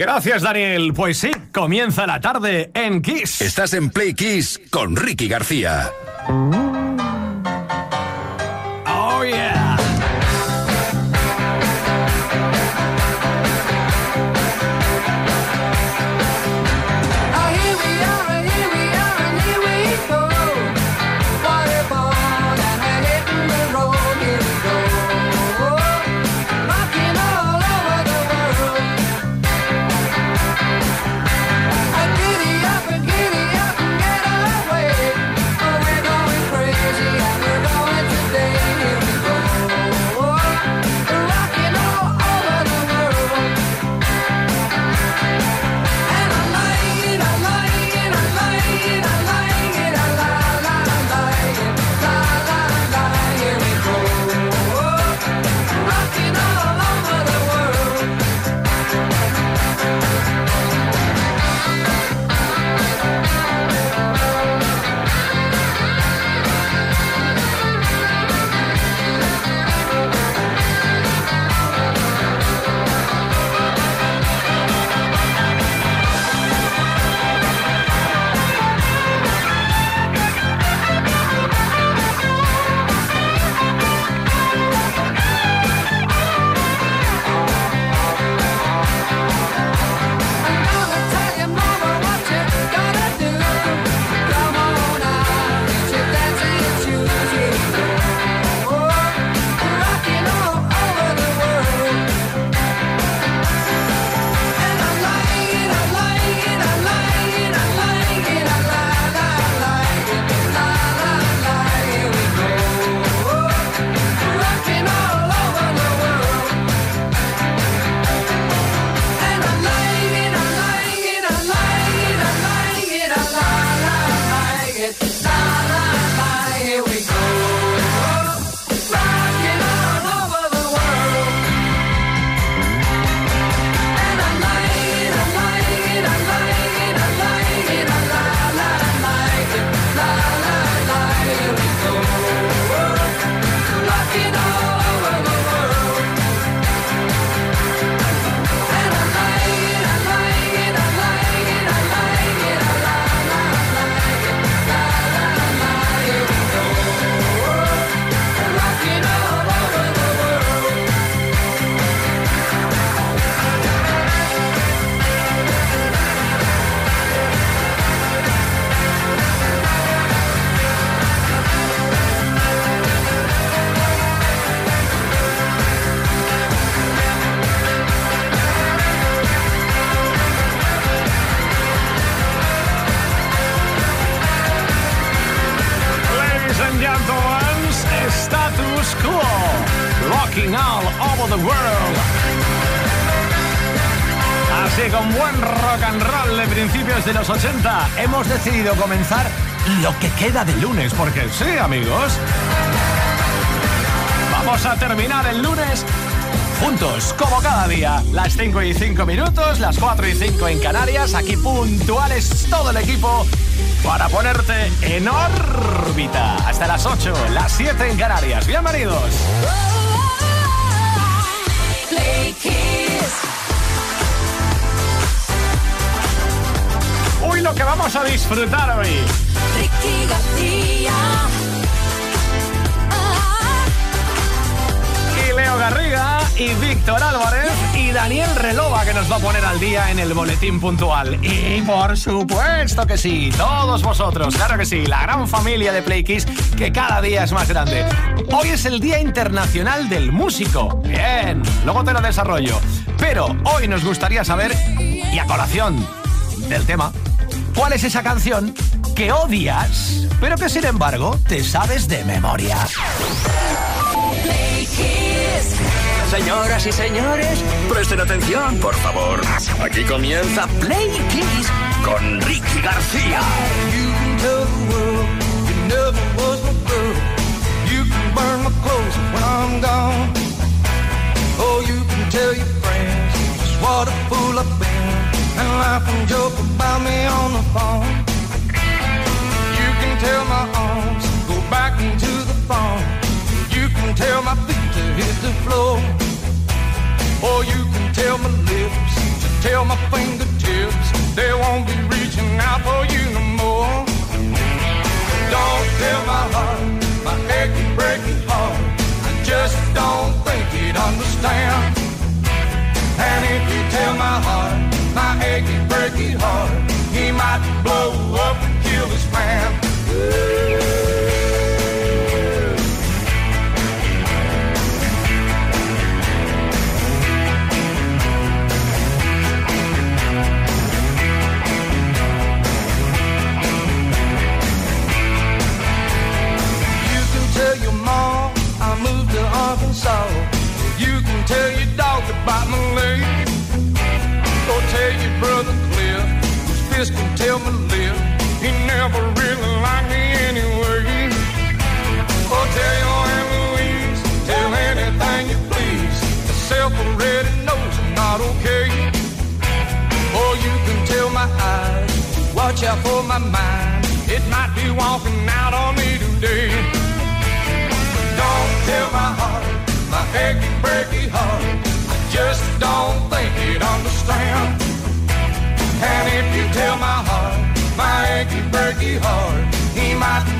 Gracias, Daniel. Pues sí, comienza la tarde en Kiss. Estás en Play Kiss con Ricky García. Hemos decidido comenzar lo que queda de lunes, porque sí, amigos. Vamos a terminar el lunes juntos, como cada día. Las 5 y 5 minutos, las 4 y 5 en Canarias, aquí puntuales todo el equipo para ponerte en órbita. Hasta las 8, las 7 en Canarias. Bienvenidos. lo que vamos a disfrutar hoy. Leo Garriga, y Víctor Álvarez, y Daniel Relova, que nos va a poner al día en el boletín puntual. Y por supuesto que sí, todos vosotros, claro que sí, la gran familia de Play Kiss, que cada día es más grande. Hoy es el Día Internacional del Músico. Bien, luego te lo desarrollo. Pero hoy nos gustaría saber, y a colación del tema, ¿Cuál es esa canción que odias, pero que sin embargo te sabes de memoria? Señoras y señores, presten atención, por favor. Aquí comienza Play Kiss con Ricky García. You can tell the world you never was my. Oh, you can tell your friends just what a fool I've been. and laugh and joke about me on the phone. You can tell my arms the floor. Or you can tell my lips to tell my fingertips they won't be reaching out for you no more. Don't tell my heart, my achy, breaky heart, I just don't think he'd understand. And if you tell my heart, my achy, breaky heart, he might blow up tell your dog about my leg. Go tell your brother Cliff, whose fist can tell my lip. He never really liked me anyway. Or tell your Aunt Louise, tell anything you please. Myself already knows I'm not okay. Or you can tell my eyes, watch out for my mind. It might be walking out on me today. Heart, he might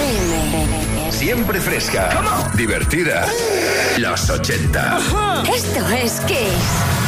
FM. Siempre fresca. Divertida. Los 80. Esto es Kiss.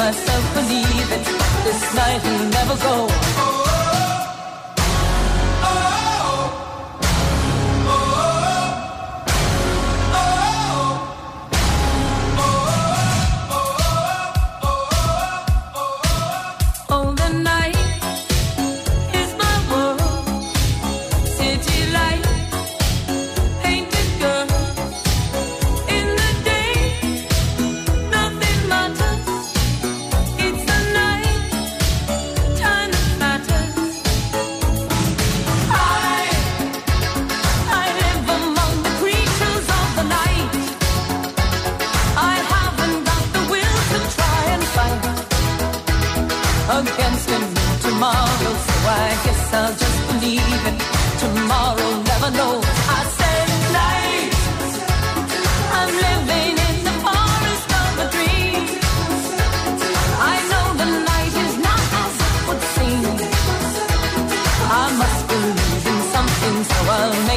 Myself believe it. This night will never go.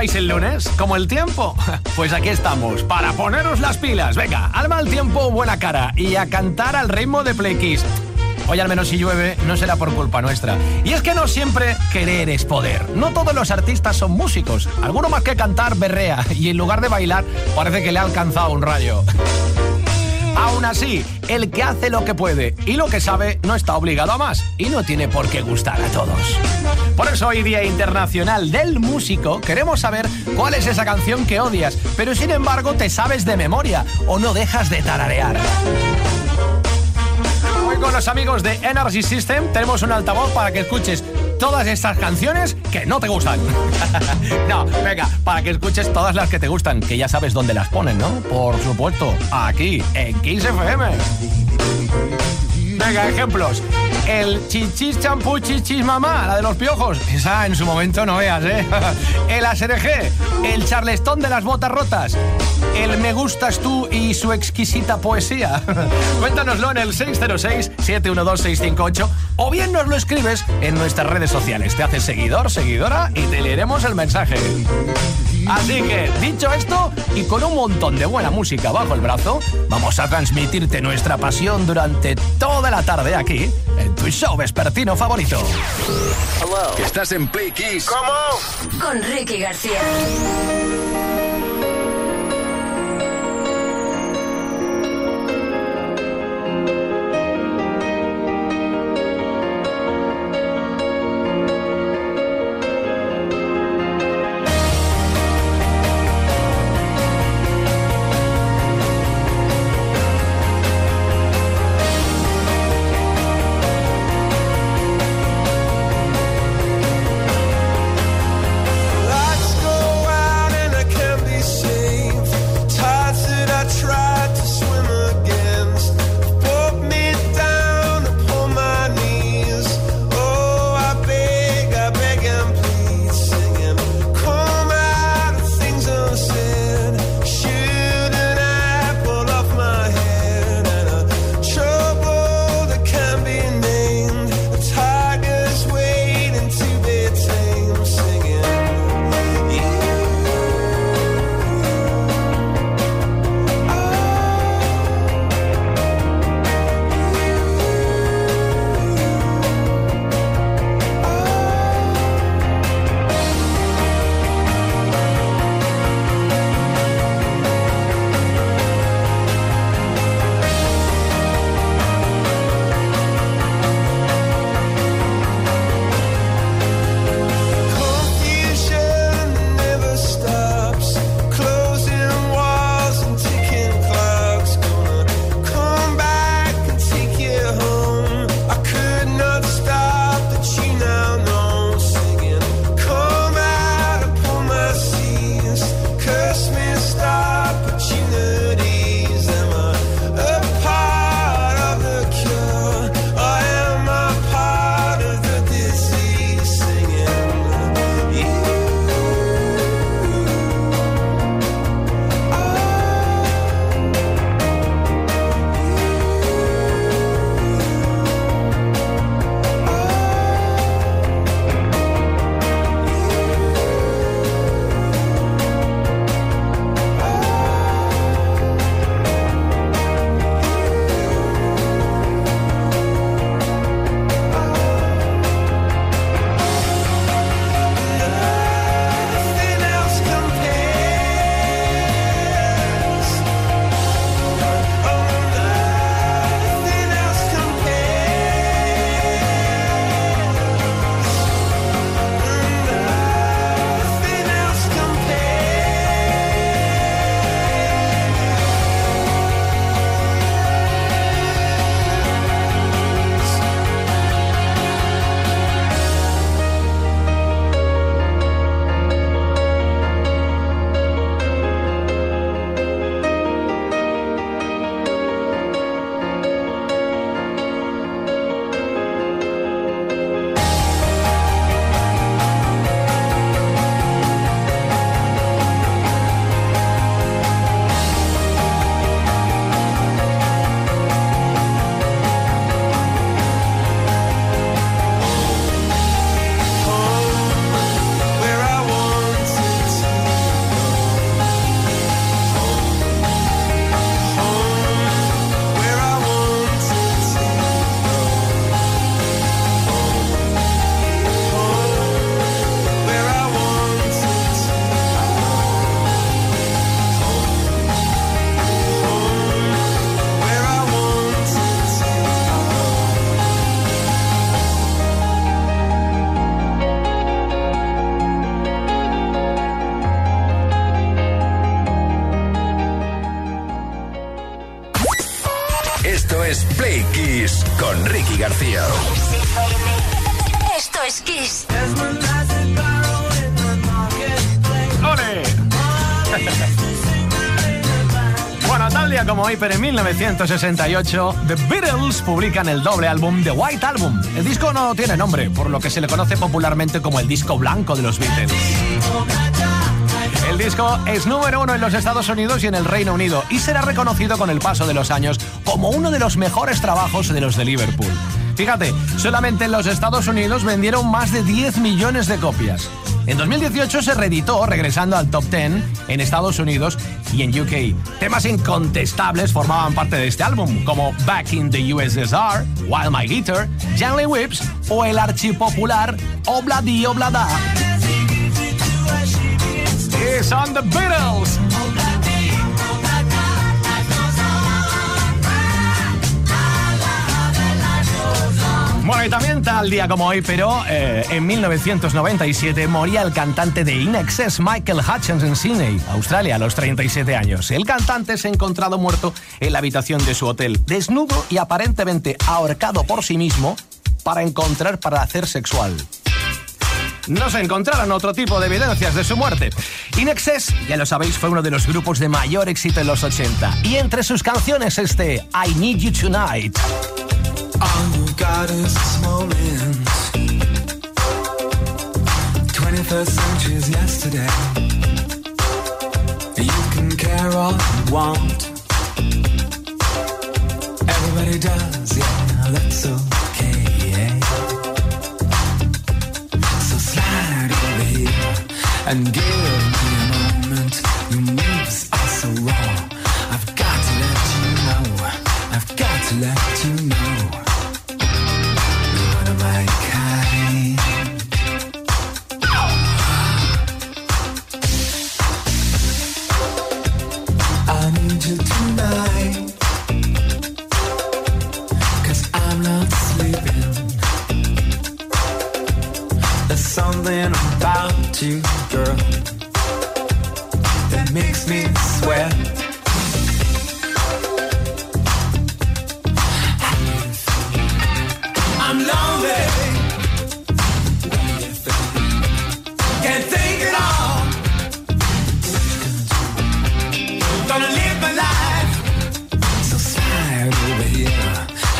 ¿Cómo lleváis el lunes? ¿Como el tiempo? Pues aquí estamos, para poneros las pilas. Venga, al mal tiempo, buena cara y a cantar al ritmo de Play. Hoy al menos si llueve no será por culpa nuestra. Y es que no siempre querer es poder. No todos los artistas son músicos. Alguno más que cantar berrea y en lugar de bailar parece que le ha alcanzado un rayo. Aún así, el que hace lo que puede y lo que sabe no está obligado a más y no tiene por qué gustar a todos. Por eso hoy Día Internacional del Músico queremos saber cuál es esa canción que odias, pero sin embargo te sabes de memoria o no dejas de tararear. Hoy con los amigos de Energy System tenemos un altavoz para que escuches todas estas canciones que no te gustan. no, venga, para que escuches todas las que te gustan, que ya sabes dónde las ponen, ¿no? Por supuesto, aquí, en Kiss FM. Venga, ejemplos. El chichis champú chichis mamá, la de los piojos. Esa en su momento no veas, ¿eh? El ASRG, el charlestón de las botas rotas, el me gustas tú y su exquisita poesía. Cuéntanoslo en el 606-712-658 o bien nos lo escribes en nuestras redes sociales. Te haces seguidor, seguidora y te leeremos el mensaje. Así que, dicho esto, y con un montón de buena música bajo el brazo, vamos a transmitirte nuestra pasión durante toda la tarde aquí, en tu show vespertino favorito. ¿Estás en Play Kiss? Con Ricky García. Pero en 1968, The Beatles publican el doble álbum The White Album. El disco no tiene nombre, por lo que se le conoce popularmente como el disco blanco de los Beatles. El disco es número uno en los Estados Unidos y en el Reino Unido y será reconocido con el paso de los años como uno de los mejores trabajos de los de Liverpool. Fíjate, solamente en los Estados Unidos vendieron más de 10 millones de copias. En 2018 se reeditó, regresando al top 10 en Estados Unidos y en UK. Temas incontestables formaban parte de este álbum, como Back in the USSR, While My Guitar, Gently Whips o el archipopular Obladi Oblada. Y son The Beatles. Bueno, y también tal día como hoy, pero eh, en 1997 moría el cantante de In Excess, Michael Hutchins, en Sydney, Australia, a los 37 años. El cantante se ha encontrado muerto en la habitación de su hotel, desnudo y aparentemente ahorcado por sí mismo para encontrar placer sexual. No se encontraron otro tipo de evidencias de su muerte. In Excess, ya lo sabéis, fue uno de los grupos de mayor éxito en los 80. Y entre sus canciones este I Need You Tonight. Got is 21st century's yesterday. You can care all you want. Everybody does, yeah, that's okay. So slide over here and give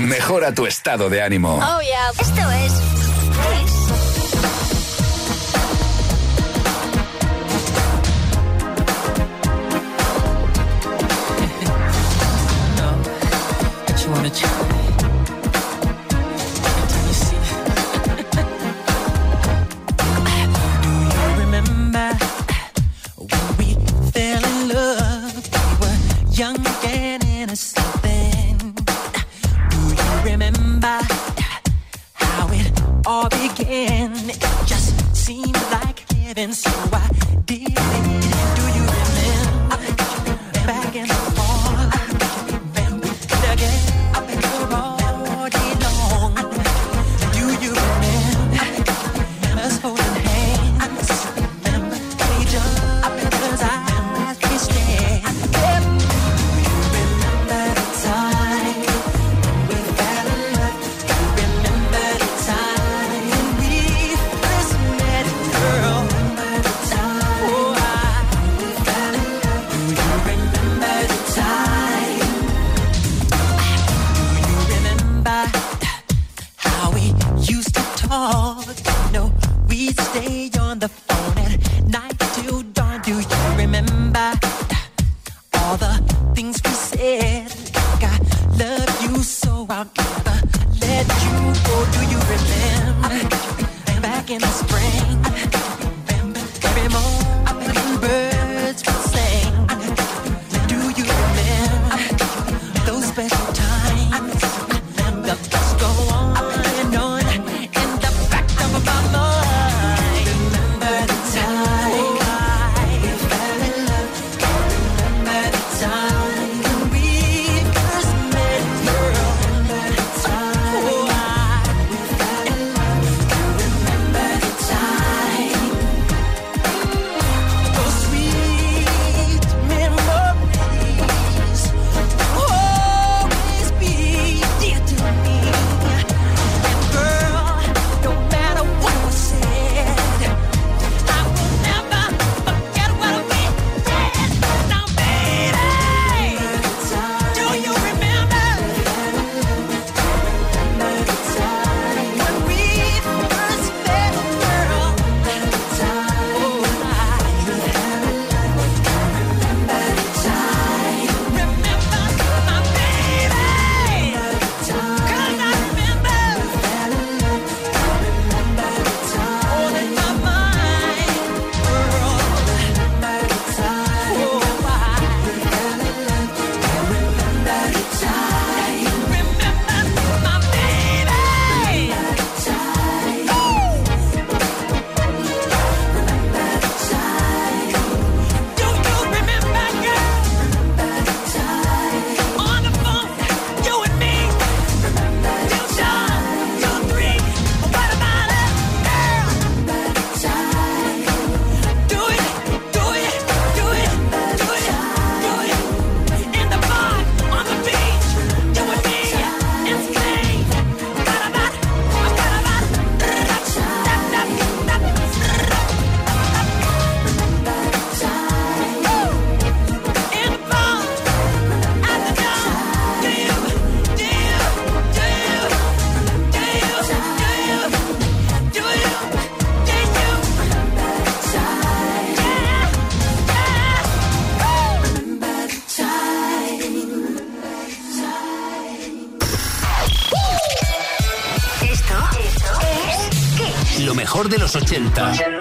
Mejora tu estado de ánimo. Oh, yeah. Esto es you go? Do you remember? Back in the spring. los 80. 80.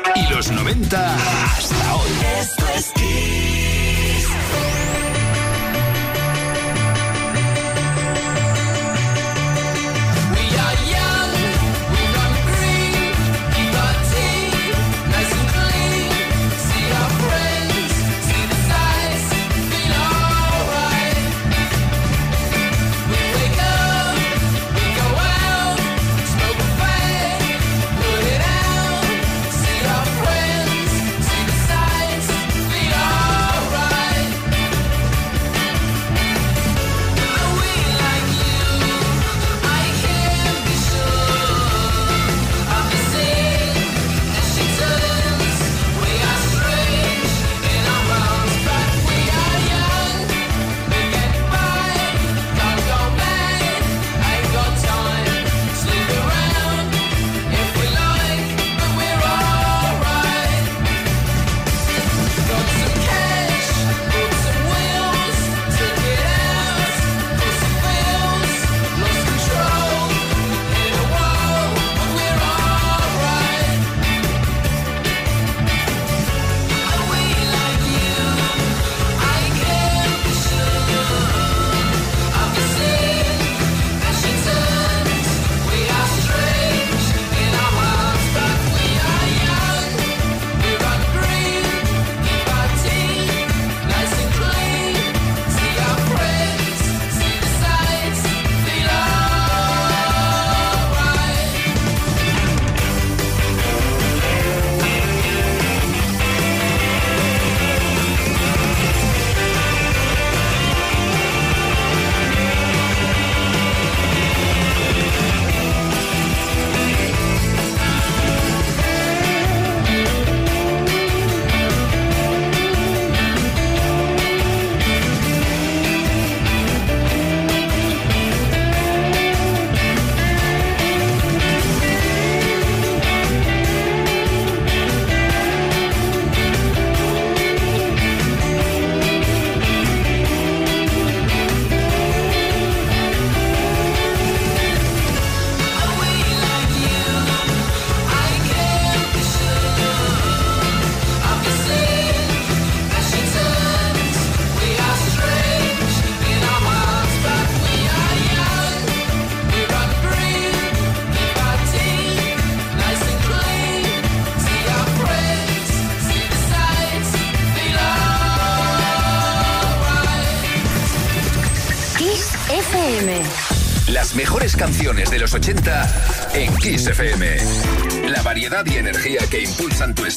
Energía que impulsan tu estado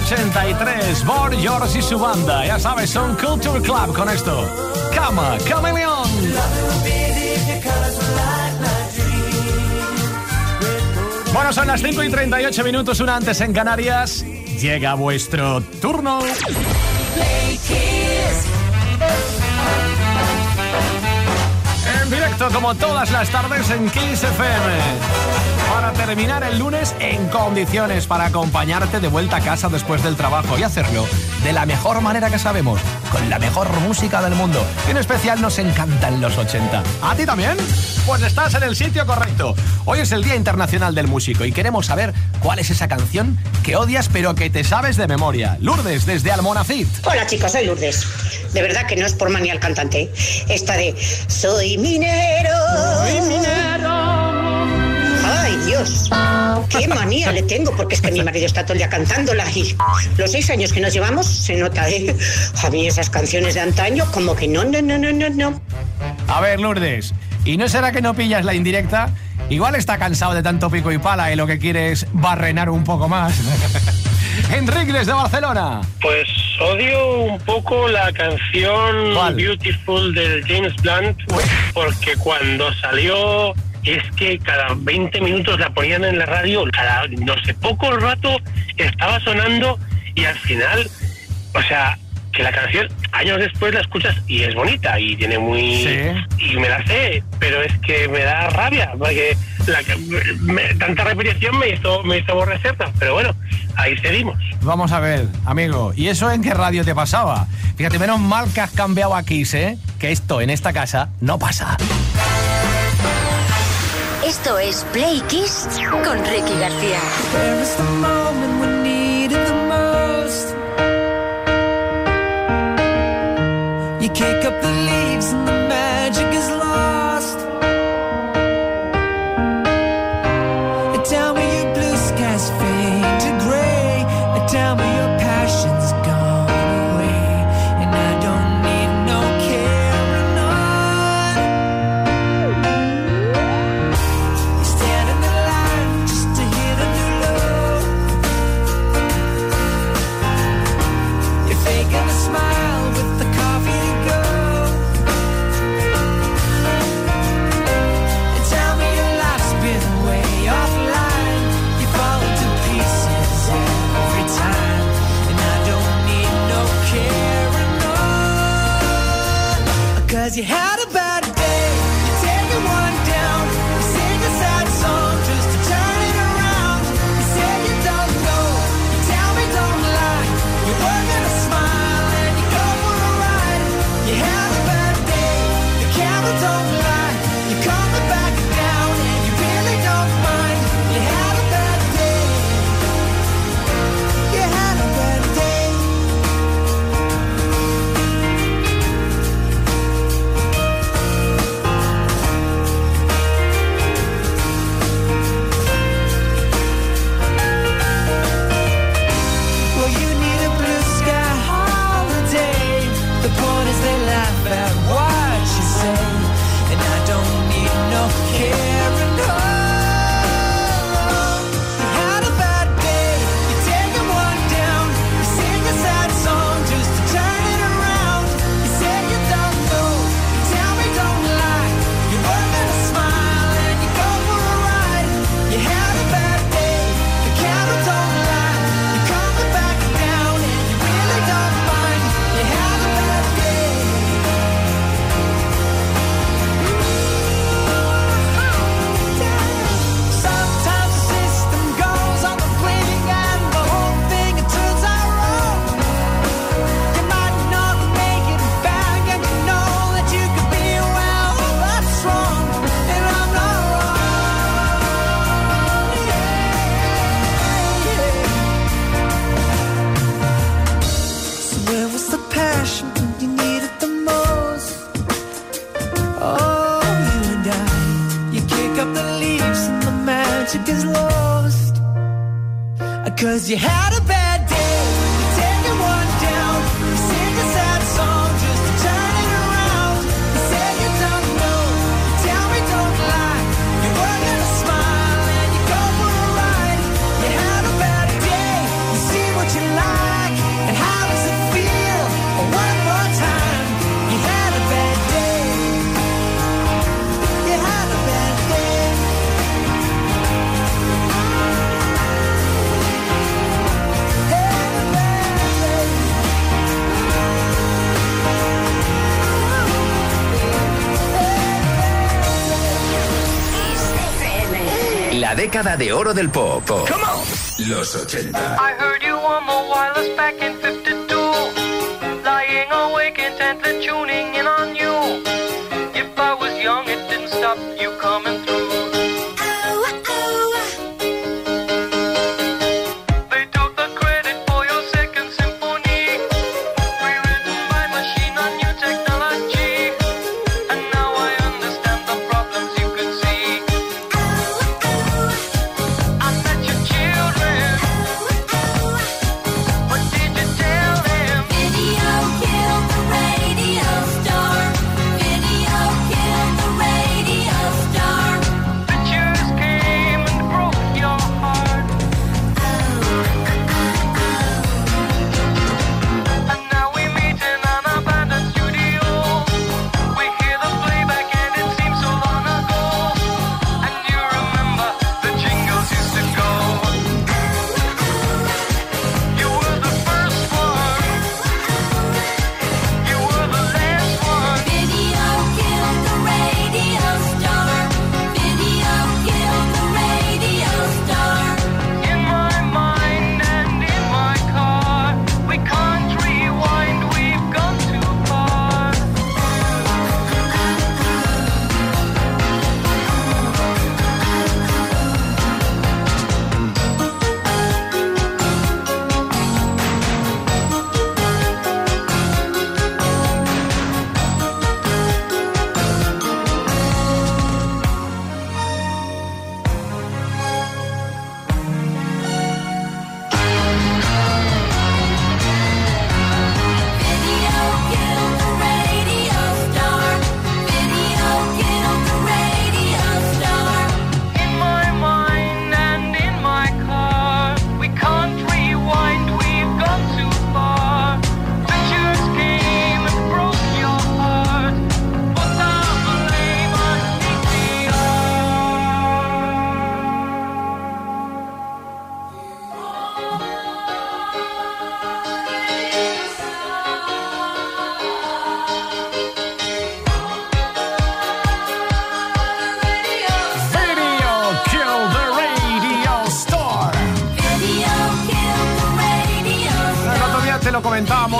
1983, Bor George y su banda. Ya sabes, son Culture Club con esto. Cama, gold, Bueno, son las 5 y 38 minutos, una antes en Canarias. Llega vuestro turno. Como todas las tardes en Kiss FM. Para terminar el lunes en condiciones para acompañarte de vuelta a casa después del trabajo y hacerlo de la mejor manera que sabemos, con la mejor música del mundo. Y en especial nos encantan los 80. ¿A ti también? Pues estás en el sitio correcto. Hoy es el Día Internacional del Músico y queremos saber cuál es esa canción que odias pero que te sabes de memoria. Lourdes, desde Almonacid. Hola chicos, soy Lourdes. De verdad que no es por manía al cantante. ¿eh? Esta de Soy minero. Soy minero. Qué manía le tengo, porque es que mi marido está todo el día cantándola y los seis años que nos llevamos se nota, ¿eh? A mí esas canciones de antaño, como que no, no, no, no, no, no. A ver, Lourdes, ¿y no será que no pillas la indirecta? Igual está cansado de tanto pico y pala y lo que quiere es barrenar un poco más. Enrique desde Barcelona. Pues odio un poco la canción Beautiful del James Blunt, porque cuando salió es que cada 20 minutos la ponían en la radio, cada no sé, poco rato estaba sonando y al final, o sea, que la canción años después la escuchas y es bonita y tiene muy sí. y me la sé pero es que me da rabia porque la, tanta repetición me hizo me hizo aborrecerla pero bueno ahí seguimos vamos a ver amigo y eso en qué radio te pasaba fíjate menos mal que has cambiado aquí ¿eh? que esto en esta casa no pasa esto es Play Kiss con Ricky García. You kick up the leaves. magic is lost. Cause you had a bad La década de oro del pop. Come on. Los 80. I heard you on the wireless back in 52. Lying awake intently tuning in on you. If I was young, it didn't stop you.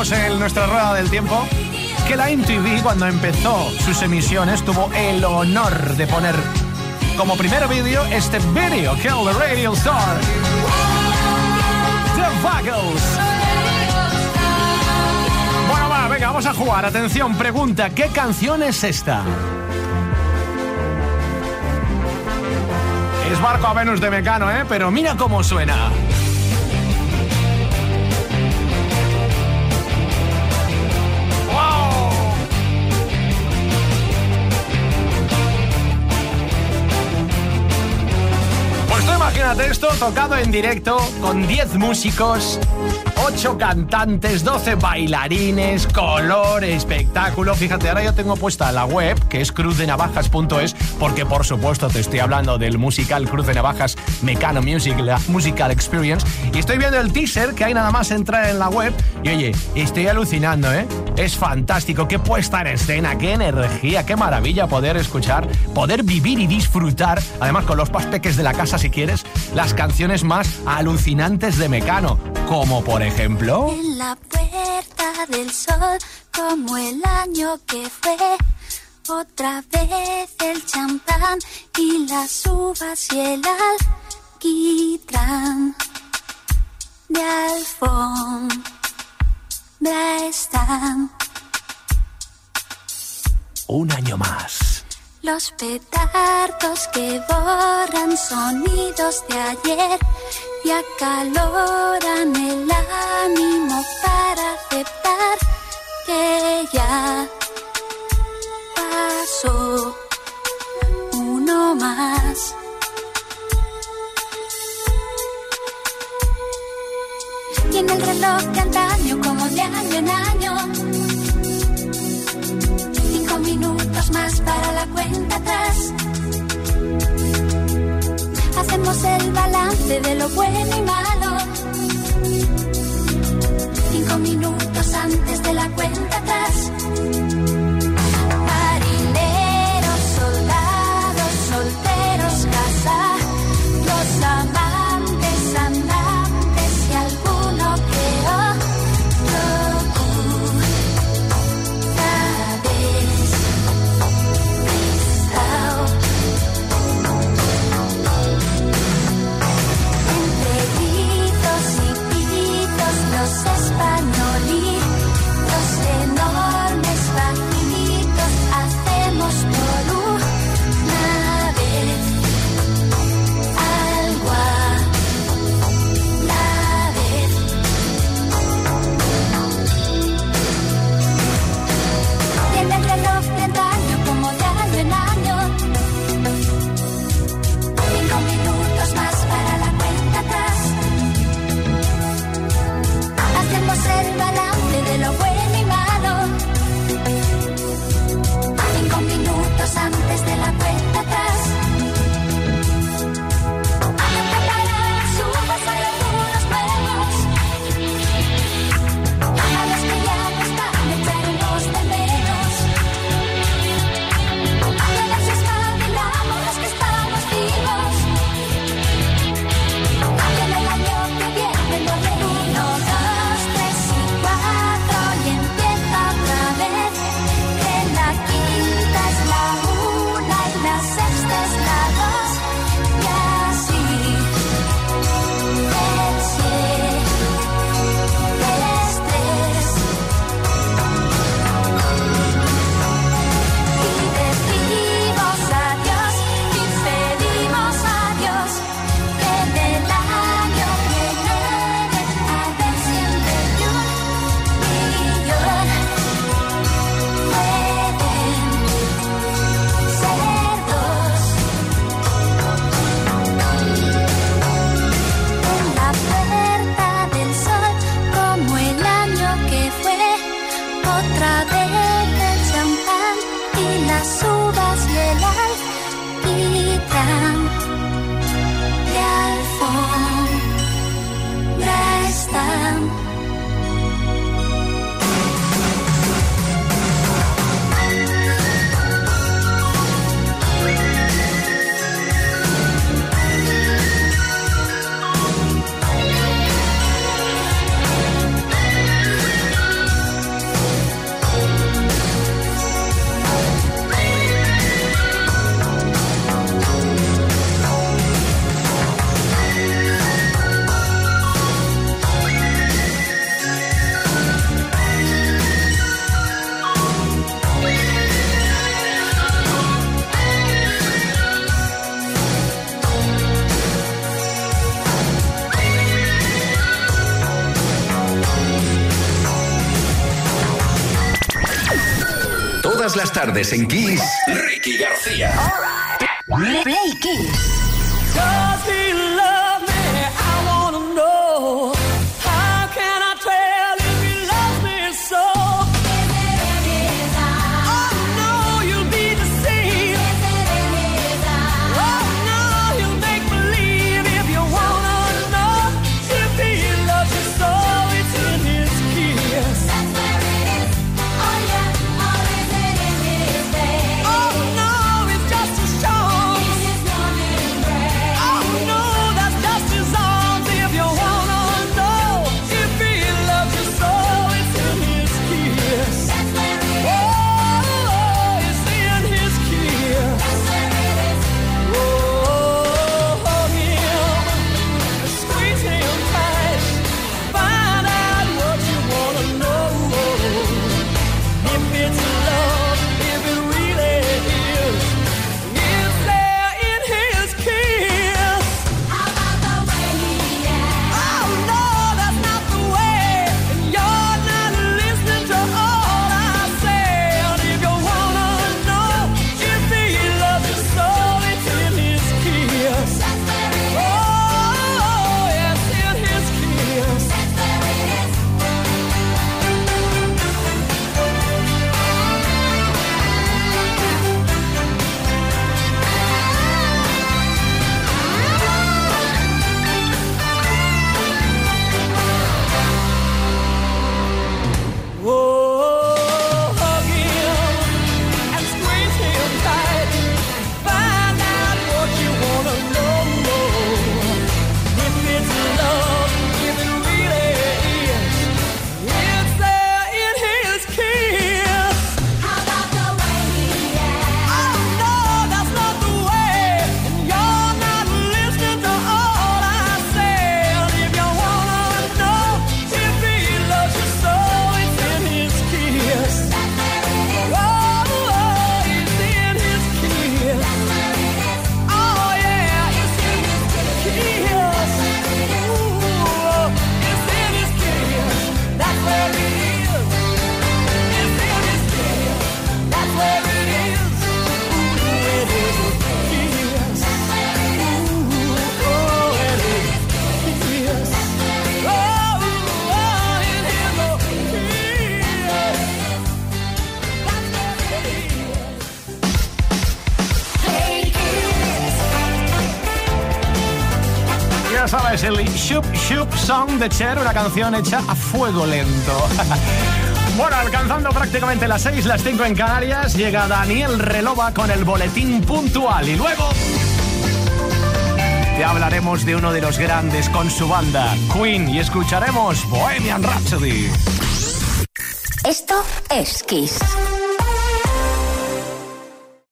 En nuestra rueda del tiempo, que la MTV cuando empezó sus emisiones tuvo el honor de poner como primer vídeo este vídeo, Kill the Radio Star. The Buggles. Bueno, va, venga, vamos a jugar. Atención, pregunta, ¿qué canción es esta? Es Barco a Venus de Mecano, ¿eh? Pero mira cómo suena. Imagínate esto tocado en directo con 10 músicos, 8 cantantes, 12 bailarines, color, espectáculo. Fíjate, ahora yo tengo puesta la web que es cruzdenavajas.es porque por supuesto te estoy hablando del musical Cruz de Navajas Mecano Music, la Musical Experience. Y estoy viendo el teaser que hay nada más entrar en la web y oye, estoy alucinando, ¿eh? Es fantástico, qué puesta en escena, qué energía, qué maravilla poder escuchar, poder vivir y disfrutar, además con los paspeques de la casa si quieres, las canciones más alucinantes de Mecano, como por ejemplo... En la puerta del sol, como el año que fue. Otra vez el champán y las uvas y el alquitrán. De alfombra están Un año más. los petardos que borran sonidos de ayer y acaloran el ánimo para aceptar que ya pasó uno más. En el reloj de antaño, como de año en año, cinco minutos más para la cuenta atrás. Hacemos el balance de lo bueno y malo. Cinco minutos antes de la cuenta atrás. tardes en Kiss. Song de Cher, una canción hecha a fuego lento. Bueno, alcanzando prácticamente las seis, las cinco en Canarias, llega Daniel Relova con el boletín puntual y luego te hablaremos de uno de los grandes con su banda, Queen, y escucharemos Bohemian Rhapsody. Esto es Kiss.